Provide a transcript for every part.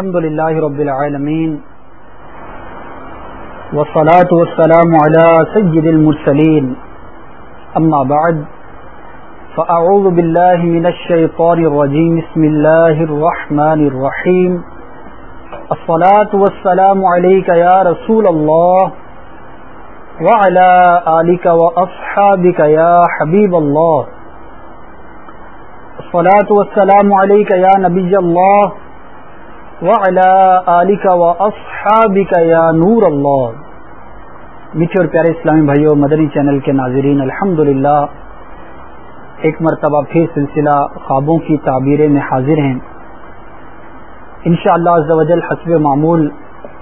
الحمد لله رب العالمين والصلاة والسلام على سيد المرسلين. أما بعد، فأعوذ بالله من الشيطان الرجيم. بسم الله الرحمن الرحيم. الصلاة والسلام عليك يا رسول الله وعلى آلك وأصحابك يا حبيب الله. الصلاة والسلام عليك يا نبي الله وعلى آلك وأصحابك يا نور الله. میٹھے اور پیارے اسلامی بھائیوں مدنی چینل کے ناظرین الحمد ایک مرتبہ پھر سلسلہ خوابوں کی تعبیریں میں حاضر ہیں. انشاءاللہ شاء اللہ حسب معمول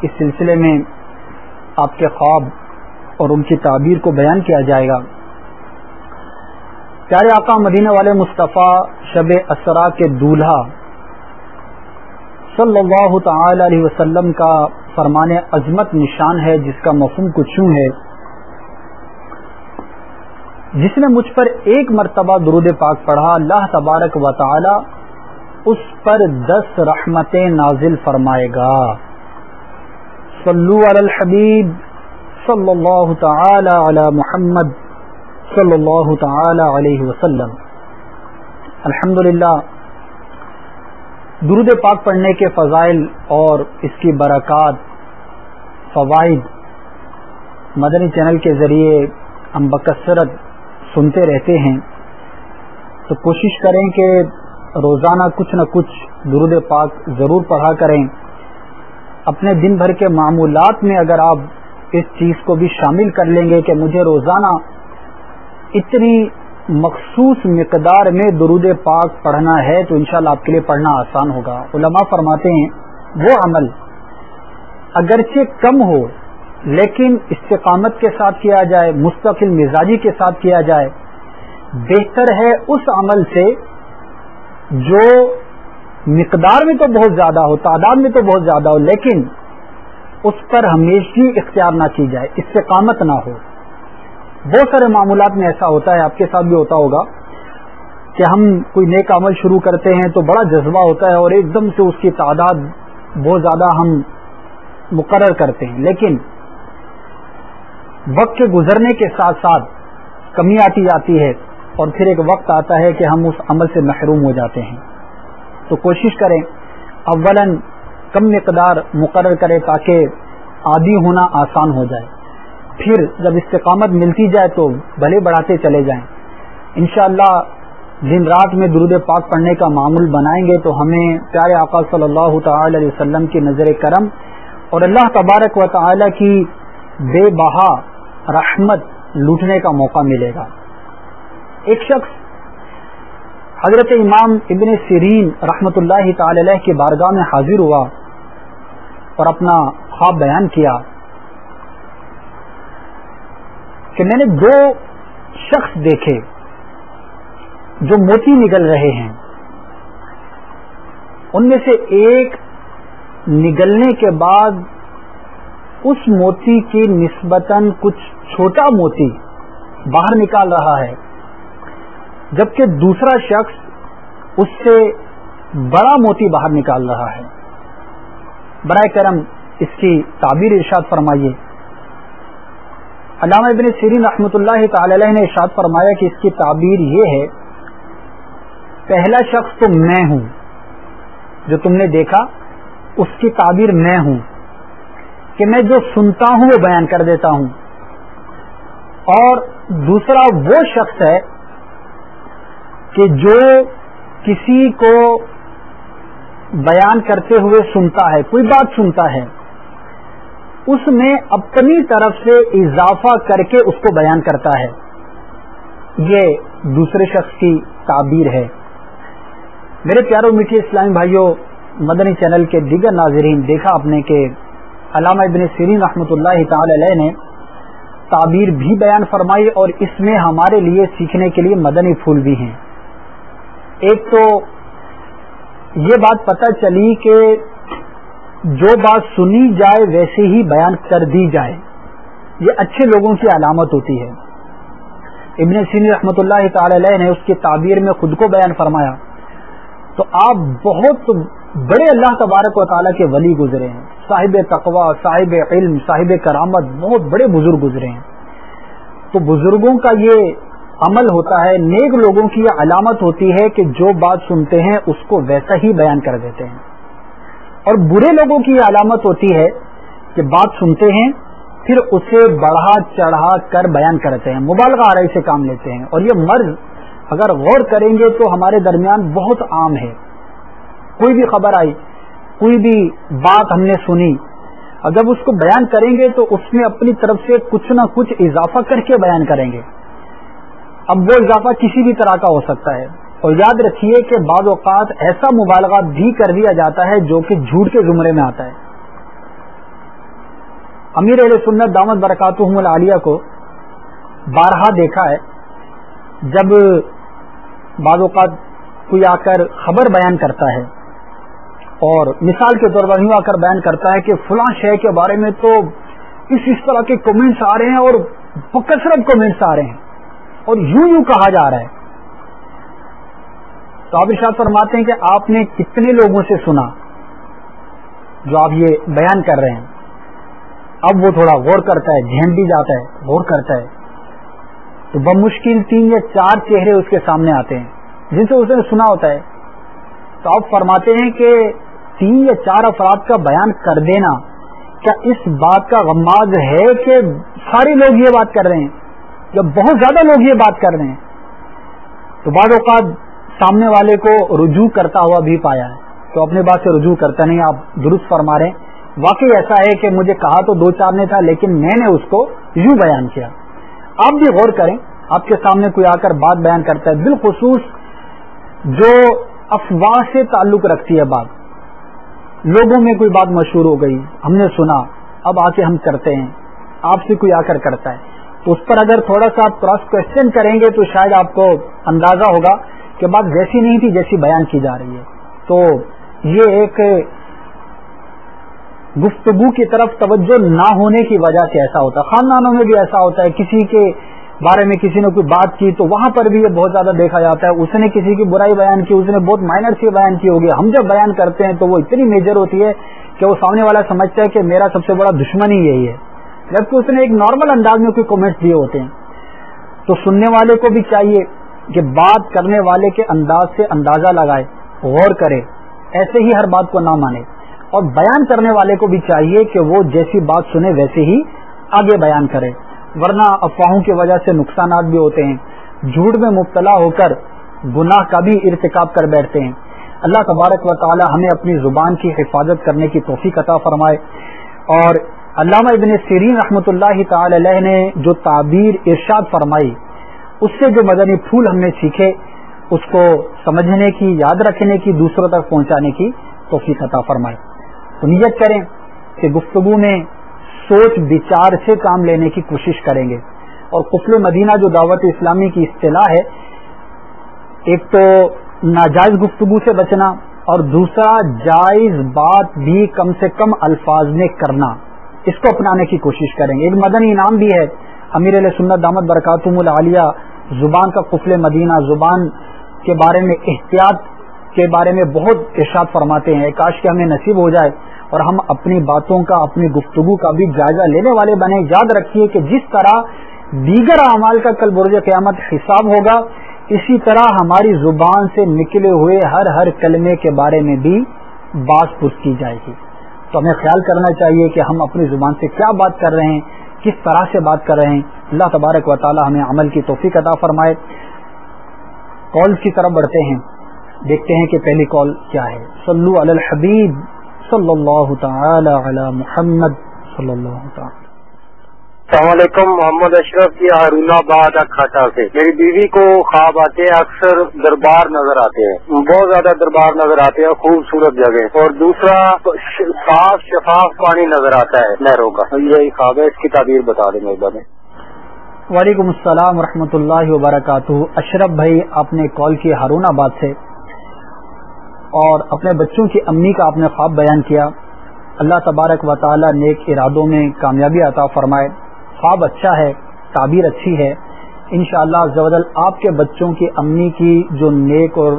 اس سلسلے میں آپ کے خواب اور ان کی تعبیر کو بیان کیا جائے گا. پیارے آقا مدینہ والے مصطفیٰ شب اسرا کے دولہا صلی اللہ تعالی علیہ وسلم کا فرمان عظمت نشان ہے، جس کا مفہوم کچھ یوں ہے۔ جس نے مجھ پر ایک مرتبہ درود پاک پڑھا، اللہ تبارک و تعالی اس پر دس رحمتیں نازل فرمائے گا۔ صلو علی الحبیب صلی اللہ تعالی علی محمد صلی اللہ تعالی علیہ وسلم۔ الحمد درود پاک پڑھنے کے فضائل اور اس کی برکات فوائد مدنی چینل کے ذریعے ہم بکثرت سنتے رہتے ہیں۔ تو کوشش کریں کہ روزانہ کچھ نہ کچھ درود پاک ضرور پڑھا کریں۔ اپنے دن بھر کے معمولات میں اگر آپ اس چیز کو بھی شامل کر لیں گے کہ مجھے روزانہ اتنی مخصوص مقدار میں درود پاک پڑھنا ہے تو انشاءاللہ آپ کے لیے پڑھنا آسان ہوگا۔ علماء فرماتے ہیں، وہ عمل اگرچہ کم ہو، لیکن استقامت کے ساتھ کیا جائے، مستقل مزاجی کے ساتھ کیا جائے، بہتر ہے اس عمل سے جو مقدار میں تو بہت زیادہ ہو، تعداد میں تو بہت زیادہ ہو، لیکن اس پر ہمیشہ اختیار نہ کی جائے، استقامت نہ ہو۔ بہت سارے معاملات میں ایسا ہوتا ہے، آپ کے ساتھ بھی ہوتا ہوگا کہ ہم کوئی نیک عمل شروع کرتے ہیں تو بڑا جذبہ ہوتا ہے اور ایک دم سے اس کی تعداد بہت زیادہ ہم مقرر کرتے ہیں۔ لیکن وقت کے گزرنے کے ساتھ ساتھ کمی آتی جاتی ہے اور پھر ایک وقت آتا ہے کہ ہم اس عمل سے محروم ہو جاتے ہیں۔ تو کوشش کریں اولا کم مقدار مقرر کریں تاکہ عادی ہونا آسان ہو جائے۔ پھر جب استقامت ملتی جائے تو بھلے بڑھاتے چلے جائیں۔ انشاءاللہ دن رات میں درود پاک پڑھنے کا معمول بنائیں گے تو ہمیں پیارے آقا صلی اللہ تعالی علیہ وسلم کی نظر کرم اور اللہ تبارک و تعالی کی بے بہا رحمت لوٹنے کا موقع ملے گا۔ ایک شخص حضرت امام ابن سیرین رحمت اللہ تعالی علیہ کی بارگاہ میں حاضر ہوا اور اپنا خواب بیان کیا۔ کہ میں نے دو شخص دیکھے جو موتی نگل رہے ہیں۔ ان میں سے ایک نگلنے کے بعد اس موتی کی نسبتاً کچھ چھوٹا موتی باہر نکال رہا ہے، جبکہ دوسرا شخص اس سے بڑا موتی باہر نکال رہا ہے۔ برائے کرم اس کی تعبیر ارشاد فرمائیے۔ علامہ ابن سیرین رحمۃ اللہ تعالی علیہ نے ارشاد فرمایا کہ اس کی تعبیر یہ ہے، پہلا شخص تو میں ہوں، جو تم نے دیکھا، اس کی تعبیر میں ہوں، کہ میں جو سنتا ہوں وہ بیان کر دیتا ہوں۔ اور دوسرا وہ شخص ہے کہ جو کسی کو بیان کرتے ہوئے سنتا ہے، کوئی بات سنتا ہے۔ اس میں اپنی طرف سے اضافہ کر کے اس کو بیان کرتا ہے۔ یہ دوسرے شخص کی تعبیر ہے۔ میرے پیاروں میٹھے اسلامی بھائیوں، مدنی چینل کے دیگر ناظرین، دیکھا آپ نے کہ علامہ ابن سیرین رحمۃ اللہ تعالی علیہ نے تعبیر بھی بیان فرمائی اور اس میں ہمارے لیے سیکھنے کے لیے مدنی پھول بھی ہیں۔ ایک تو یہ بات پتہ چلی کہ جو بات سنی جائے ویسے ہی بیان کر دی جائے۔ یہ اچھے لوگوں کی علامت ہوتی ہے۔ ابن سین رحمۃ اللہ تعالی علیہ نے اس کی تعبیر میں خود کو بیان فرمایا۔ تو آپ بہت بڑے اللہ تبارک و تعالیٰ کے ولی گزرے ہیں۔ صاحب تقوا صاحب علم، صاحب کرامت بہت بڑے بزرگ گزرے ہیں۔ تو بزرگوں کا یہ عمل ہوتا ہے، نیک لوگوں کی یہ علامت ہوتی ہے کہ جو بات سنتے ہیں اس کو ویسا ہی بیان کر دیتے ہیں۔ اور برے لوگوں کی یہ علامت ہوتی ہے کہ بات سنتے ہیں، پھر اسے بڑھا چڑھا کر بیان کرتے ہیں، مبالغہ آرائی سے کام لیتے ہیں۔ اور یہ مرض اگر غور کریں گے تو ہمارے درمیان بہت عام ہے۔ کوئی بھی خبر آئی، کوئی بھی بات ہم نے سنی جب اس کو بیان کریں گے تو اس میں اپنی طرف سے کچھ نہ کچھ اضافہ کر کے بیان کریں گے۔ اب وہ اضافہ کسی بھی طرح کا ہو سکتا ہے۔ اور یاد رکھیے کہ بعض اوقات ایسا مبالغہ بھی کر دیا جاتا ہے جو کہ جھوٹ کے زمرے میں آتا ہے۔ امیر علیہ سنت دامت برکات العالیہ کو بارہا دیکھا ہے۔ جب بعض اوقات کوئی آ کر خبر بیان کرتا ہے اور مثال کے طور پر یوں آ کر بیان کرتا ہے کہ فلاں شہ کے بارے میں تو اس اس طرح کے کمنٹس آ رہے ہیں اور کثرت کمنٹس آ رہے ہیں اور یوں یوں کہا جا رہا ہے۔ تو آپ ارشاد فرماتے ہیں کہ آپ نے کتنے لوگوں سے سنا جو آپ یہ بیان کر رہے ہیں؟ اب وہ تھوڑا غور کرتا ہے جھینڈ بھی جاتا ہے، غور کرتا ہے۔ تو بمشکل تین یا چار چہرے اس کے سامنے آتے ہیں۔ جن سے اس نے سنا ہوتا ہے۔ تو آپ فرماتے ہیں کہ تین یا چار افراد کا بیان کر دینا کیا اس بات کا غماز ہے کہ سارے لوگ یہ بات کر رہے ہیں؟ یا بہت زیادہ لوگ یہ بات کر رہے ہیں؟ تو بعض اوقات سامنے والے کو رجوع کرتا ہوا بھی پایا ہے۔ تو اپنے بات سے رجوع کرتا نہیں، آپ درست فرما رہے ہیں۔ واقعی ایسا ہے کہ مجھے کہا تو دو چار نے تھا، لیکن میں نے اس کو یوں بیان کیا۔ آپ بھی غور کریں، آپ کے سامنے کوئی آ کر بات بیان کرتا ہے۔ بالخصوص جو افواہ سے تعلق رکھتی ہے بات۔ لوگوں میں کوئی بات مشہور ہو گئی، ہم نے سنا، اب آ کے ہم کرتے ہیں۔ آپ سے کوئی آ کر کرتا ہے۔ تو اس پر اگر تھوڑا سا آپ کراس کوشچن کریں گے تو شاید آپ کو اندازہ ہوگا کہ بات ویسی نہیں تھی جیسی بیان کی جا رہی ہے۔ تو یہ ایک گفتگو کی طرف توجہ نہ ہونے کی وجہ سے ایسا ہوتا ہے۔ خاندانوں میں بھی ایسا ہوتا ہے، کسی کے بارے میں کسی نے کوئی بات کی تو وہاں پر بھی یہ بہت زیادہ دیکھا جاتا ہے۔ اس نے کسی کی برائی بیان کی، اس نے بہت مائنر سی بیان کی ہوگی۔ ہم جب بیان کرتے ہیں تو وہ اتنی میجر ہوتی ہے کہ وہ سامنے والا سمجھتا ہے کہ میرا سب سے بڑا دشمن ہی یہی ہے۔ جبکہ اس نے ایک نارمل انداز میں کوئی کامنٹس دیے ہوتے ہیں۔ تو سننے والے کو بھی چاہیے کہ بات کرنے والے کے انداز سے اندازہ لگائے، غور کرے، ایسے ہی ہر بات کو نہ مانے۔ اور بیان کرنے والے کو بھی چاہیے کہ وہ جیسی بات سنے ویسے ہی آگے بیان کرے۔ ورنہ افواہوں کی وجہ سے نقصانات بھی ہوتے ہیں۔ جھوٹ میں مبتلا ہو کر گناہ کا بھی ارتکاب کر بیٹھتے ہیں۔ اللہ تبارک و تعالی ہمیں اپنی زبان کی حفاظت کرنے کی توفیق عطا فرمائے۔ اور علامہ ابن سیرین رحمۃ اللہ تعالی علیہ نے جو تعبیر ارشاد فرمائی اس سے جو مدنی پھول ہم نے سیکھے، اس کو سمجھنے کی، یاد رکھنے کی، دوسروں تک پہنچانے کی توفیق عطا فرمائے۔ تو نیت کریں کہ گفتگو میں سوچ، بچار سے کام لینے کی کوشش کریں گے۔ اور قفل مدینہ جو دعوت اسلامی کی اصطلاح ہے، ایک تو ناجائز گفتگو سے بچنا اور دوسرا جائز بات بھی کم سے کم الفاظ میں کرنا۔ اس کو اپنانے کی کوشش کریں گے۔ ایک مدنی انعام بھی ہے۔ امیر علیہ سنت دامت برکاتم العالیہ زبان کا قفل مدینہ، زبان کے بارے میں احتیاط کے بارے میں بہت ارشاد فرماتے ہیں، کاش کہ ہمیں نصیب ہو جائے اور ہم اپنی باتوں کا، اپنی گفتگو کا بھی جائزہ لینے والے بنے یاد رکھیے کہ جس طرح دیگر اعمال کا کل برج قیامت حساب ہوگا، اسی طرح ہماری زبان سے نکلے ہوئے ہر ہر کلمے کے بارے میں بھی بات پوچھ کی جائے گی۔ تو ہمیں خیال کرنا چاہیے کہ ہم اپنی زبان سے کیا بات کر رہے ہیں۔ کس طرح سے بات کر رہے ہیں۔ اللہ تبارک و تعالی ہمیں عمل کی توفیق عطا فرمائے۔ کال کی طرف بڑھتے ہیں۔ دیکھتے ہیں کہ پہلی کال کیا ہے۔ سلو الحبیب صلی اللہ تعالی علی محمد صلی اللہ تعالی۔ السلام علیکم، محمد اشرف کی ہارون آباد کھاٹا سے۔ میری بیوی کو خواب آتے ہیں، اکثر دربار نظر آتے ہیں۔ بہت زیادہ دربار نظر آتے ہیں، خوبصورت جگہ اور دوسرا، صاف شفاف پانی نظر آتا ہے نہروں کا۔ یہی خواب ہے، اس کی تعبیر بتا دیں مہربانی وعلیکم السلام ورحمۃ اللہ وبرکاتہ۔ اشرف بھائی، آپ نے کال کی ہارون آباد سے۔ اور اپنے بچوں کی امی کا آپ نے خواب بیان کیا۔ اللہ تبارک و تعالی نیک ارادوں میں کامیابی عطا فرمائے۔ خواب اچھا ہے، تعبیر اچھی ہے۔ ان شاء اللہ آپ کے بچوں کی امی کی جو نیک اور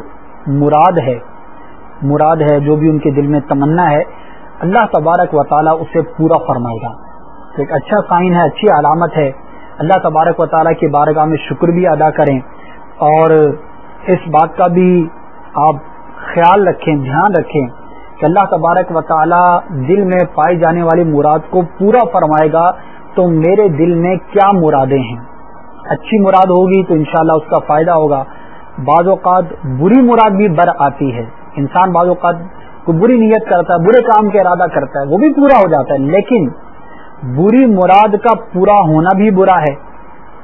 مراد ہے مراد ہے جو بھی ان کے دل میں تمنا ہے، اللہ تبارک و تعالیٰ اسے پورا فرمائے گا۔ تو ایک اچھا سائن ہے، اچھی علامت ہے۔ اللہ تبارک و تعالیٰ کی بارگاہ میں شکر بھی ادا کریں۔ اور اس بات کا بھی آپ خیال رکھیں، دھیان رکھیں کہ اللہ تبارک و تعالیٰ دل میں پائی جانے والی مراد کو پورا فرمائے گا۔ تو میرے دل میں کیا مرادیں ہیں؟ اچھی مراد ہوگی تو انشاءاللہ اس کا فائدہ ہوگا۔ بعض اوقات بری مراد بھی بر آتی ہے۔ انسان بعض اوقات کو بری نیت کرتا ہے، برے کام کا ارادہ کرتا ہے، وہ بھی پورا ہو جاتا ہے، لیکن بری مراد کا پورا ہونا بھی برا ہے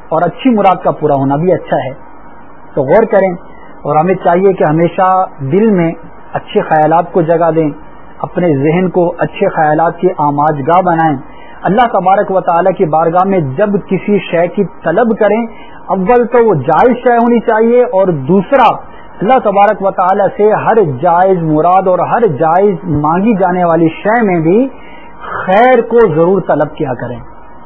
اور اچھی مراد کا پورا ہونا بھی اچھا ہے۔ تو غور کریں اور ہمیں چاہیے کہ ہمیشہ دل میں اچھے خیالات کو جگہ دیں، اپنے ذہن کو اچھے خیالات کی آماج گاہ بنائیں۔ اللہ تبارک و تعالیٰ کی بارگاہ میں جب کسی شے کی طلب کریں، اول تو وہ جائز شے ہونی چاہیے اور دوسرا، اللہ تبارک و تعالیٰ سے ہر جائز مراد اور ہر جائز مانگی جانے والی شے میں بھی خیر کو ضرور طلب کیا کریں۔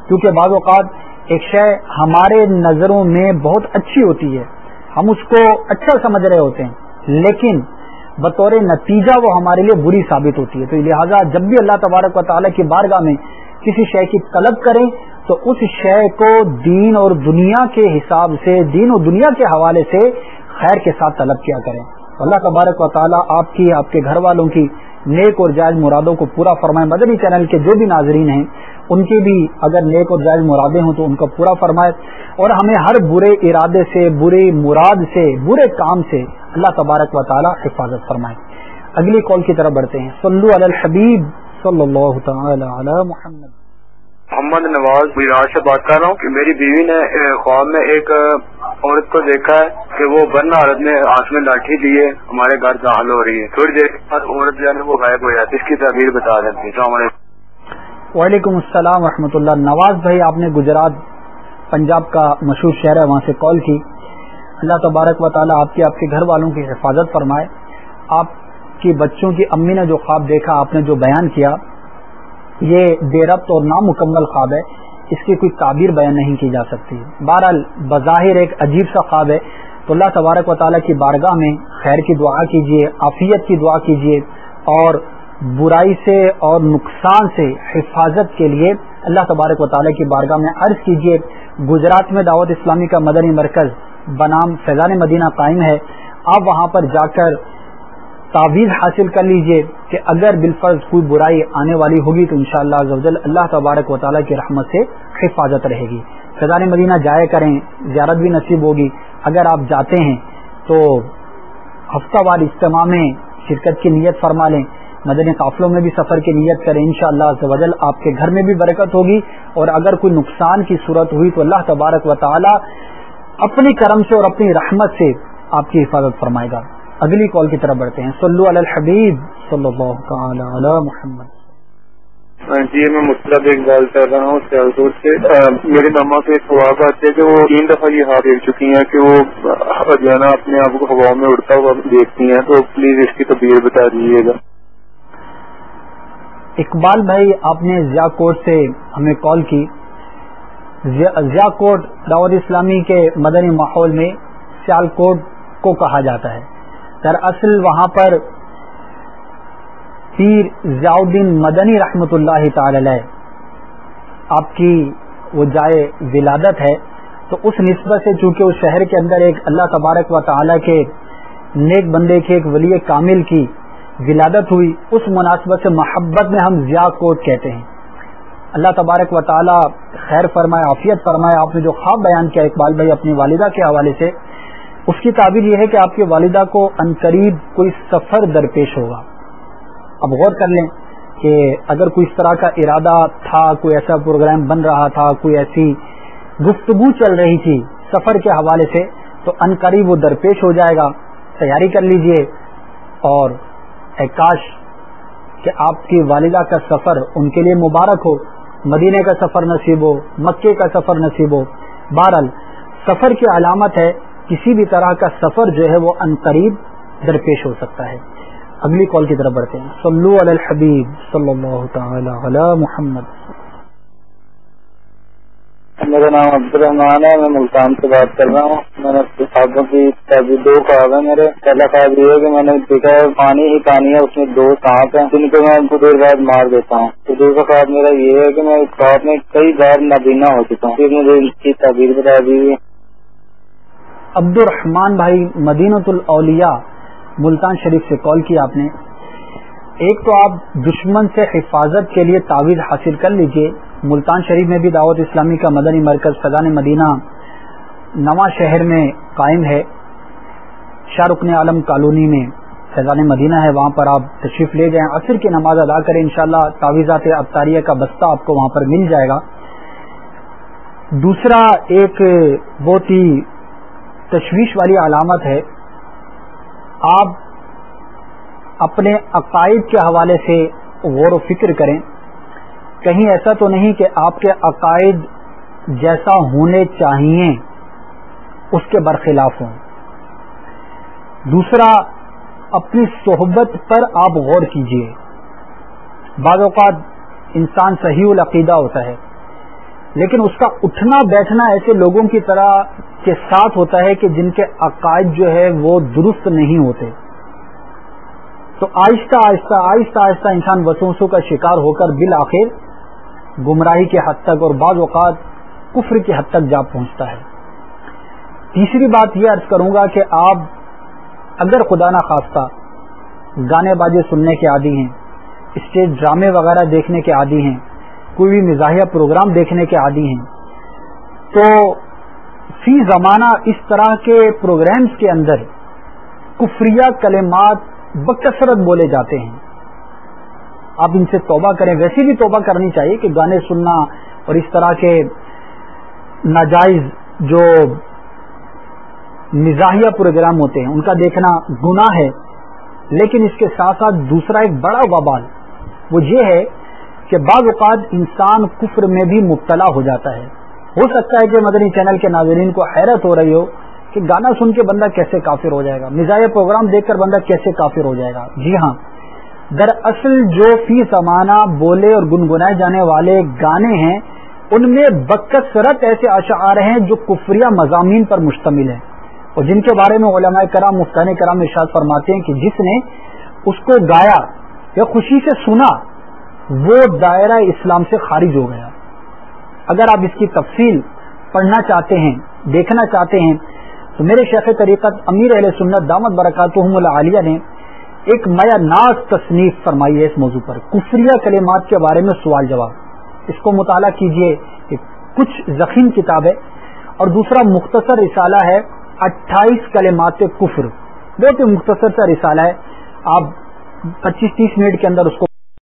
کیونکہ بعض اوقات ایک شے ہمارے نظروں میں بہت اچھی ہوتی ہے، ہم اس کو اچھا سمجھ رہے ہوتے ہیں، لیکن بطور نتیجہ وہ ہمارے لیے بری ثابت ہوتی ہے۔ تو لہٰذا جب بھی اللہ تبارک و تعالیٰ کی بارگاہ میں کسی شے کی طلب کریں تو اس شے کو دین اور دنیا کے حساب سے، دین اور دنیا کے حوالے سے خیر کے ساتھ طلب کیا کریں۔ اللہ تبارک و تعالیٰ آپ کی، آپ کے گھر والوں کی نیک اور جائز مرادوں کو پورا فرمائے۔ مدنی چینل کے جو بھی ناظرین ہیں، ان کی بھی اگر نیک اور جائز مرادیں ہوں تو ان کو پورا فرمائے۔ اور ہمیں ہر برے ارادے سے، برے مراد سے، برے کام سے اللہ تبارک و تعالی حفاظت فرمائے۔ اگلی کال کی طرف بڑھتے ہیں۔ صلو علی الحبیب۔ صلی اللہ تعالی علی محمد. محمد نواز براج سے بات کر رہا ہوں کہ میری بیوی نے خواب میں ایک عورت کو دیکھا ہے کہ وہ بن عورت نے ہاتھ میں لاٹھی لیے ہمارے گھر داخل ہو رہی ہے۔ تھوڑی دیر بعد عورت جو ہے وہ غائب ہو جاتی ہے۔ اس کی تعبیر بتا دیتی السلام علیکم۔ وعلیکم السلام ورحمۃ اللہ۔ نواز بھائی آپ نے گجرات پنجاب کا مشہور شہر ہے وہاں سے کال کی۔ اللہ تبارک و تعالیٰ آپ کے آپ کے گھر والوں کی حفاظت فرمائے۔ آپ کی بچوں کی امی نے جو خواب دیکھا، آپ نے جو بیان کیا، یہ بے ربط اور نامکمل خواب ہے۔ اس کی کوئی تعبیر بیان نہیں کی جا سکتی۔ بہرحال بظاہر ایک عجیب سا خواب ہے۔ تو اللہ تبارک و تعالیٰ کی بارگاہ میں خیر کی دعا کیجیے عافیت کی دعا کیجیے اور برائی سے اور نقصان سے حفاظت کے لیے اللہ تبارک و تعالیٰ کی بارگاہ میں عرض کیجیے گجرات میں دعوت اسلامی کا مدنی مرکز بنام فیضان مدینہ قائم ہے۔ آپ وہاں پر جا کر تعویذ حاصل کر لیجیے کہ اگر بالفرض کوئی برائی آنے والی ہوگی تو انشاءاللہ شاء اللہ اللہ تبارک و تعالیٰ کی رحمت سے حفاظت رہے گی۔ فضان مدینہ جائے کریں، زیارت بھی نصیب ہوگی۔ اگر آپ جاتے ہیں تو ہفتہ وار اجتماع میں شرکت کی نیت فرما لیں۔ مدنی قافلوں میں بھی سفر کی نیت کریں ان شاء اللہ آپ کے گھر میں بھی برکت ہوگی۔ اور اگر کوئی نقصان کی صورت ہوئی تو اللہ تبارک و تعالی اپنی کرم سے اور اپنی رحمت سے آپ کی حفاظت فرمائے گا۔ اگلی کال کی طرف بڑھتے ہیں۔ صلو علی الحبیب صلی اللہ تعالی علی محمد۔ جی میں مطلب ایک بال کر رہا ہوں سیالکوٹ سے۔ میری ماما سے ایک خواب آتے ہیں کہ وہ تین دفعہ یہ ہاتھ دیکھ چکی ہیں کہ وہ جو ہے نا اپنے آپ کو ہوا میں اڑتا ہوا دیکھتی ہیں۔ تو پلیز اس کی تبدیل بتا دیجیے گا۔ اقبال بھائی آپ نے ضیاء کوٹ سے ہمیں کال کی۔ ضیاء کوٹ دعوت اسلامی کے مدنی ماحول میں سیال کوٹ کو کہا جاتا ہے۔ دراصل وہاں پر پیر ضیاء الدین مدنی رحمت اللہ تعالی آپ کی وہ جائے ولادت ہے، تو اس نسبت سے چونکہ اس شہر کے اندر ایک اللہ تبارک و تعالی کے نیک بندے کے ایک ولی کامل کی ولادت ہوئی، اس مناسبت سے محبت میں ہم ضیاء کوٹ کہتے ہیں۔ اللہ تبارک و تعالی خیر فرمائے، عافیت فرمائے، آپ نے جو خواب بیان کیا، اقبال بھائی اپنی والدہ کے حوالے سے اس کی تعبیر یہ ہے کہ آپ کی والدہ کو قریب کوئی سفر درپیش ہوگا۔ اب غور کر لیں کہ اگر کوئی اس طرح کا ارادہ تھا، کوئی ایسا پروگرام بن رہا تھا، کوئی ایسی گفتگو چل رہی تھی سفر کے حوالے سے، تو قریب وہ درپیش ہو جائے گا۔ تیاری کر لیجیے۔ اور کاش کہ آپ کی والدہ کا سفر ان کے لیے مبارک ہو مدینے کا سفر نصیب ہو مکے کا سفر نصیب ہو۔ بہرحال، سفر کی علامت ہے کسی بھی طرح کا سفر جو ہے وہ ان قریب درپیش ہو سکتا ہے۔ اگلی کال کی طرف بڑھتے ہیں۔ صلو علی الحبیب صلی اللہ تعالی علی محمد۔ میرا نام عبد الرحمان ہے، میں ملتان سے بات کر رہا ہوں۔ میں نے خوابوں کی دو خواب ہے میرے۔ پہلا خواب یہ ہے کہ میں نے دیکھا ہے، پانی ہی پانی ہے، اس میں دو سانپ ہیں۔ جن کو میں ان کو دیر بعد مار دیتا ہوں۔ تو دوسرا خواب میرا یہ ہے کہ میں اس خواب میں کئی بار نابینا ہو چکا ہوں۔ پھر مجھے اس کی تعبیر بتا دیجیے عبد الرحمان بھائی مدینۃ الاولیاء ملتان شریف سے کال کیا آپ نے۔ ایک تو آپ دشمن سے حفاظت کے لیے تعویذ حاصل کر لیجیے۔ ملتان شریف میں بھی دعوت اسلامی کا مدنی مرکز فضان مدینہ نواں شہر میں قائم ہے۔ شاہ رکن عالم کالونی میں فیضان مدینہ ہے، وہاں پر آپ تشریف لے جائیں۔ عصر کی نماز ادا کریں، انشاءاللہ شاء تعویذات ابتاریہ کا بستہ آپ کو وہاں پر مل جائے گا۔ دوسرا ایک بہت ہی تشویش والی علامت ہے، آپ اپنے عقائد کے حوالے سے غور و فکر کریں۔ کہیں ایسا تو نہیں کہ آپ کے عقائد جیسا ہونے چاہیے، اس کے برخلاف ہوں۔ دوسرا، اپنی صحبت پر آپ غور کیجیے بعض اوقات انسان صحیح العقیدہ ہوتا ہے۔ لیکن اس کا اٹھنا بیٹھنا ایسے لوگوں کی طرح کے ساتھ ہوتا ہے کہ جن کے عقائد جو ہے وہ درست نہیں ہوتے۔ تو آہستہ آہستہ آہستہ آہستہ انسان وسوسوں کا شکار ہو کر بالآخر گمراہی کے حد تک اور بعض اوقات کفر کی حد تک جا پہنچتا ہے۔ تیسری بات یہ عرض کروں گا کہ آپ اگر خدا نہ خواستہ گانے بازے سننے کے عادی ہیں، اسٹیج ڈرامے وغیرہ دیکھنے کے عادی ہیں کوئی بھی مزاحیہ پروگرام دیکھنے کے عادی ہیں۔ تو فی زمانہ اس طرح کے پروگرامز کے اندر کفریہ کلمات بکثرت بولے جاتے ہیں۔ آپ ان سے توبہ کریں۔ ویسے بھی توبہ کرنی چاہیے کہ گانے سننا اور اس طرح کے ناجائز جو مزاحیہ پروگرام ہوتے ہیں، ان کا دیکھنا گناہ ہے۔ لیکن اس کے ساتھ ساتھ دوسرا ایک بڑا وبال وہ یہ ہے کہ بعض اوقات انسان کفر میں بھی مبتلا ہو جاتا ہے۔ ہو سکتا ہے کہ مدنی چینل کے ناظرین کو حیرت ہو رہی ہو کہ گانا سن کے بندہ کیسے کافر ہو جائے گا۔ مزاحیہ پروگرام دیکھ کر بندہ کیسے کافر ہو جائے گا۔ جی ہاں۔ دراصل جو فی زمانہ بولے اور گنگنائے جانے والے گانے ہیں، ان میں بکثرت ایسے اشعار ہیں جو کفریہ مضامین پر مشتمل ہیں۔ اور جن کے بارے میں علماء کرام مفتان کرام ارشاد فرماتے ہیں کہ جس نے اس کو گایا یا خوشی سے سنا وہ دائرہ اسلام سے خارج ہو گیا۔ اگر آپ اس کی تفصیل پڑھنا چاہتے ہیں، دیکھنا چاہتے ہیں، تو میرے شیخ طریقت امیر اہل سنت دامت برکاتہم العالیہ نے ایک میا ناز تصنیف فرمائی ہے اس موضوع پر۔ کفریہ کلمات کے بارے میں سوال جواب۔ اس کو مطالعہ کیجیے کہ کچھ زخیم کتاب ہے۔ اور دوسرا مختصر رسالہ ہے، اٹھائیس کلمات کفر۔ بہت ہی مختصر سا رسالہ ہے۔ آپ پچیس تیس منٹ کے اندر اس کو